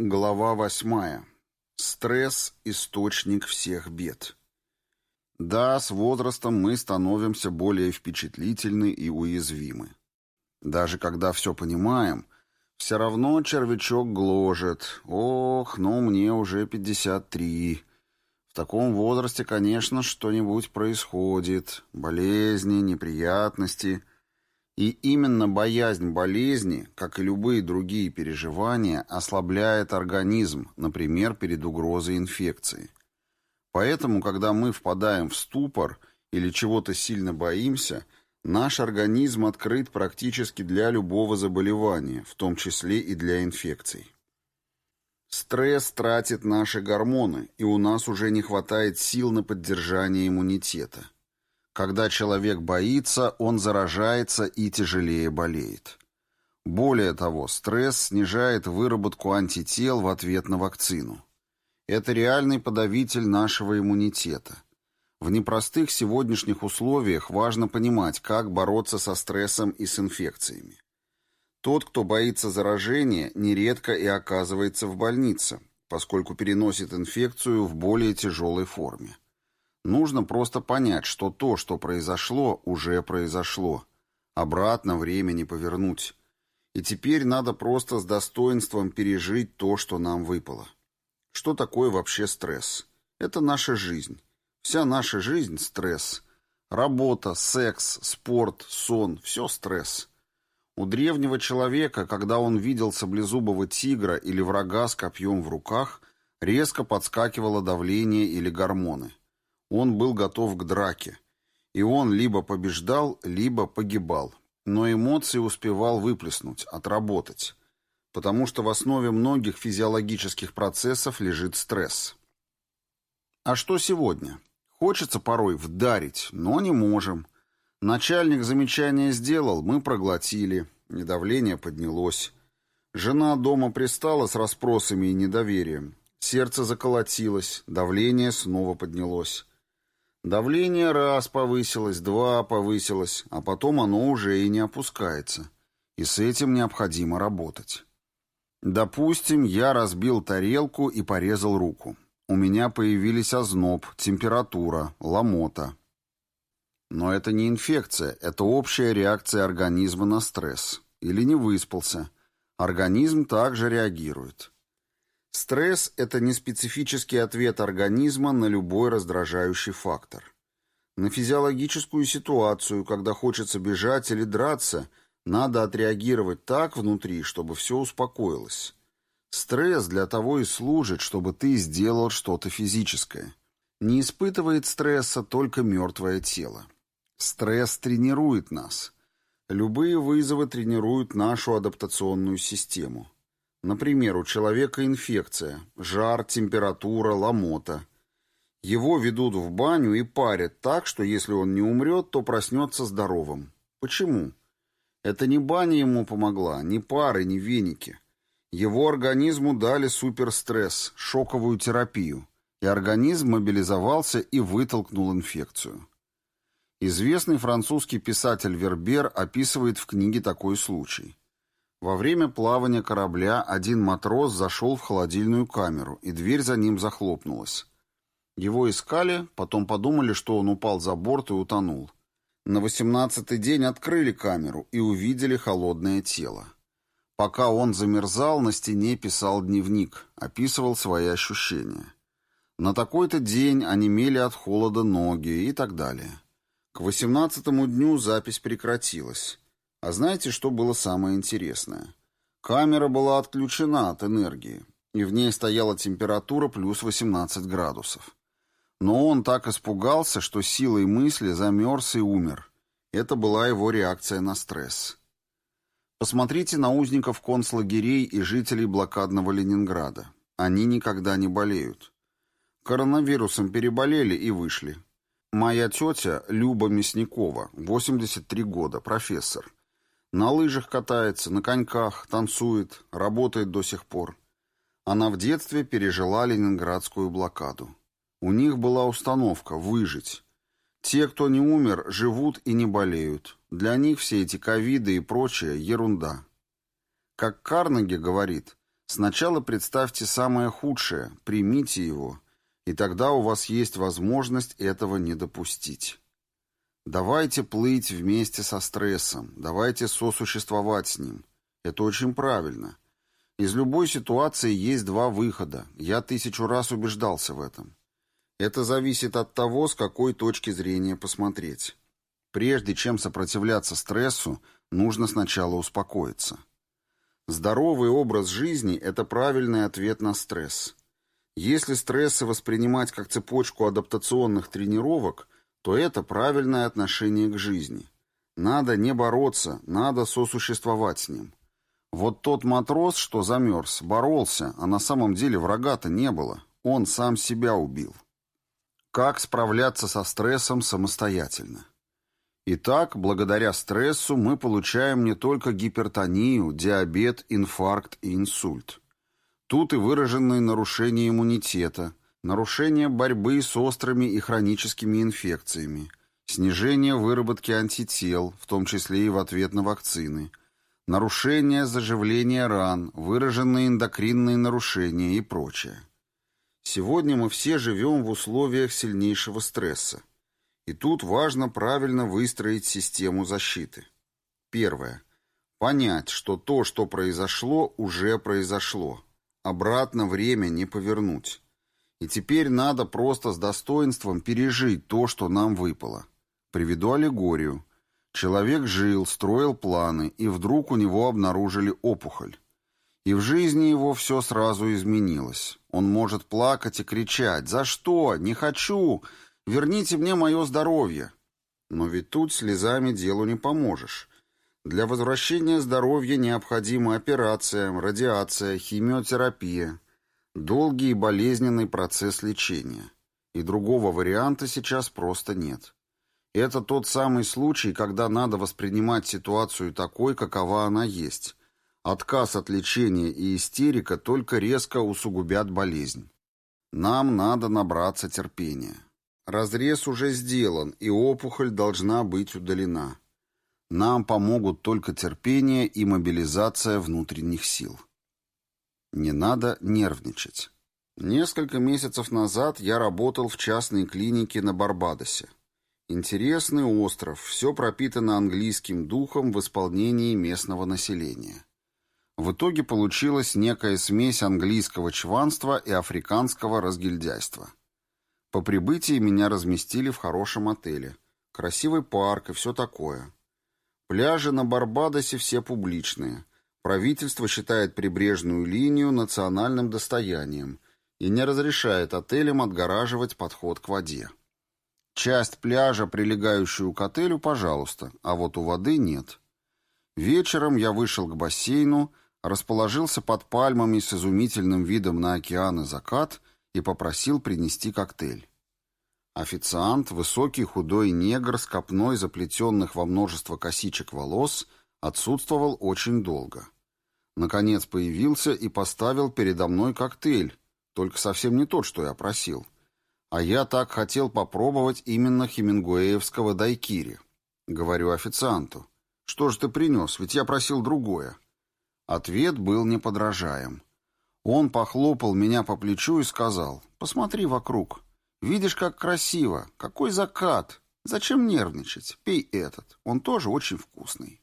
Глава восьмая. Стресс – источник всех бед. Да, с возрастом мы становимся более впечатлительны и уязвимы. Даже когда все понимаем, все равно червячок гложет. Ох, ну мне уже 53. В таком возрасте, конечно, что-нибудь происходит. Болезни, неприятности – и именно боязнь болезни, как и любые другие переживания, ослабляет организм, например, перед угрозой инфекции. Поэтому, когда мы впадаем в ступор или чего-то сильно боимся, наш организм открыт практически для любого заболевания, в том числе и для инфекций. Стресс тратит наши гормоны, и у нас уже не хватает сил на поддержание иммунитета. Когда человек боится, он заражается и тяжелее болеет. Более того, стресс снижает выработку антител в ответ на вакцину. Это реальный подавитель нашего иммунитета. В непростых сегодняшних условиях важно понимать, как бороться со стрессом и с инфекциями. Тот, кто боится заражения, нередко и оказывается в больнице, поскольку переносит инфекцию в более тяжелой форме. Нужно просто понять, что то, что произошло, уже произошло. Обратно время не повернуть. И теперь надо просто с достоинством пережить то, что нам выпало. Что такое вообще стресс? Это наша жизнь. Вся наша жизнь – стресс. Работа, секс, спорт, сон – все стресс. У древнего человека, когда он видел саблезубого тигра или врага с копьем в руках, резко подскакивало давление или гормоны. Он был готов к драке. И он либо побеждал, либо погибал. Но эмоции успевал выплеснуть, отработать. Потому что в основе многих физиологических процессов лежит стресс. А что сегодня? Хочется порой вдарить, но не можем. Начальник замечание сделал, мы проглотили. Недавление поднялось. Жена дома пристала с расспросами и недоверием. Сердце заколотилось, давление снова поднялось. Давление раз повысилось, два повысилось, а потом оно уже и не опускается. И с этим необходимо работать. Допустим, я разбил тарелку и порезал руку. У меня появились озноб, температура, ломота. Но это не инфекция, это общая реакция организма на стресс. Или не выспался. Организм также реагирует. Стресс – это неспецифический ответ организма на любой раздражающий фактор. На физиологическую ситуацию, когда хочется бежать или драться, надо отреагировать так внутри, чтобы все успокоилось. Стресс для того и служит, чтобы ты сделал что-то физическое. Не испытывает стресса только мертвое тело. Стресс тренирует нас. Любые вызовы тренируют нашу адаптационную систему. Например, у человека инфекция, жар, температура, ломота. Его ведут в баню и парят так, что если он не умрет, то проснется здоровым. Почему? Это не баня ему помогла, ни пары, ни веники. Его организму дали суперстресс, шоковую терапию, и организм мобилизовался и вытолкнул инфекцию. Известный французский писатель Вербер описывает в книге такой случай. Во время плавания корабля один матрос зашел в холодильную камеру, и дверь за ним захлопнулась. Его искали, потом подумали, что он упал за борт и утонул. На восемнадцатый день открыли камеру и увидели холодное тело. Пока он замерзал, на стене писал дневник, описывал свои ощущения. На такой-то день онемели от холода ноги и так далее. К восемнадцатому дню запись прекратилась. А знаете, что было самое интересное? Камера была отключена от энергии, и в ней стояла температура плюс 18 градусов. Но он так испугался, что силой мысли замерз и умер. Это была его реакция на стресс. Посмотрите на узников концлагерей и жителей блокадного Ленинграда. Они никогда не болеют. Коронавирусом переболели и вышли. Моя тетя Люба Мясникова, 83 года, профессор. На лыжах катается, на коньках, танцует, работает до сих пор. Она в детстве пережила ленинградскую блокаду. У них была установка «выжить». Те, кто не умер, живут и не болеют. Для них все эти ковиды и прочее – ерунда. Как Карнеги говорит, Сначала представьте самое худшее, примите его, и тогда у вас есть возможность этого не допустить. Давайте плыть вместе со стрессом, давайте сосуществовать с ним. Это очень правильно. Из любой ситуации есть два выхода. Я тысячу раз убеждался в этом. Это зависит от того, с какой точки зрения посмотреть. Прежде чем сопротивляться стрессу, нужно сначала успокоиться. Здоровый образ жизни – это правильный ответ на стресс. Если стрессы воспринимать как цепочку адаптационных тренировок, то это правильное отношение к жизни. Надо не бороться, надо сосуществовать с ним. Вот тот матрос, что замерз, боролся, а на самом деле врага-то не было. Он сам себя убил. Как справляться со стрессом самостоятельно? Итак, благодаря стрессу мы получаем не только гипертонию, диабет, инфаркт и инсульт. Тут и выраженные нарушения иммунитета, нарушение борьбы с острыми и хроническими инфекциями, снижение выработки антител, в том числе и в ответ на вакцины, нарушение заживления ран, выраженные эндокринные нарушения и прочее. Сегодня мы все живем в условиях сильнейшего стресса. И тут важно правильно выстроить систему защиты. Первое. Понять, что то, что произошло, уже произошло. Обратно время не повернуть. И теперь надо просто с достоинством пережить то, что нам выпало. Приведу аллегорию. Человек жил, строил планы, и вдруг у него обнаружили опухоль. И в жизни его все сразу изменилось. Он может плакать и кричать «За что? Не хочу!» Верните мне мое здоровье. Но ведь тут слезами делу не поможешь. Для возвращения здоровья необходима операция, радиация, химиотерапия, долгий и болезненный процесс лечения. И другого варианта сейчас просто нет. Это тот самый случай, когда надо воспринимать ситуацию такой, какова она есть. Отказ от лечения и истерика только резко усугубят болезнь. Нам надо набраться терпения. Разрез уже сделан, и опухоль должна быть удалена. Нам помогут только терпение и мобилизация внутренних сил. Не надо нервничать. Несколько месяцев назад я работал в частной клинике на Барбадосе. Интересный остров, все пропитано английским духом в исполнении местного населения. В итоге получилась некая смесь английского чванства и африканского разгильдяйства. По прибытии меня разместили в хорошем отеле. Красивый парк и все такое. Пляжи на Барбадосе все публичные. Правительство считает прибрежную линию национальным достоянием и не разрешает отелям отгораживать подход к воде. Часть пляжа, прилегающую к отелю, пожалуйста, а вот у воды нет. Вечером я вышел к бассейну, расположился под пальмами с изумительным видом на океан и закат и попросил принести коктейль. Официант, высокий худой негр с копной заплетенных во множество косичек волос, отсутствовал очень долго. Наконец появился и поставил передо мной коктейль, только совсем не тот, что я просил. А я так хотел попробовать именно хемингуэевского дайкири. Говорю официанту, что же ты принес, ведь я просил другое. Ответ был неподражаем. Он похлопал меня по плечу и сказал, «Посмотри вокруг. Видишь, как красиво. Какой закат. Зачем нервничать? Пей этот. Он тоже очень вкусный».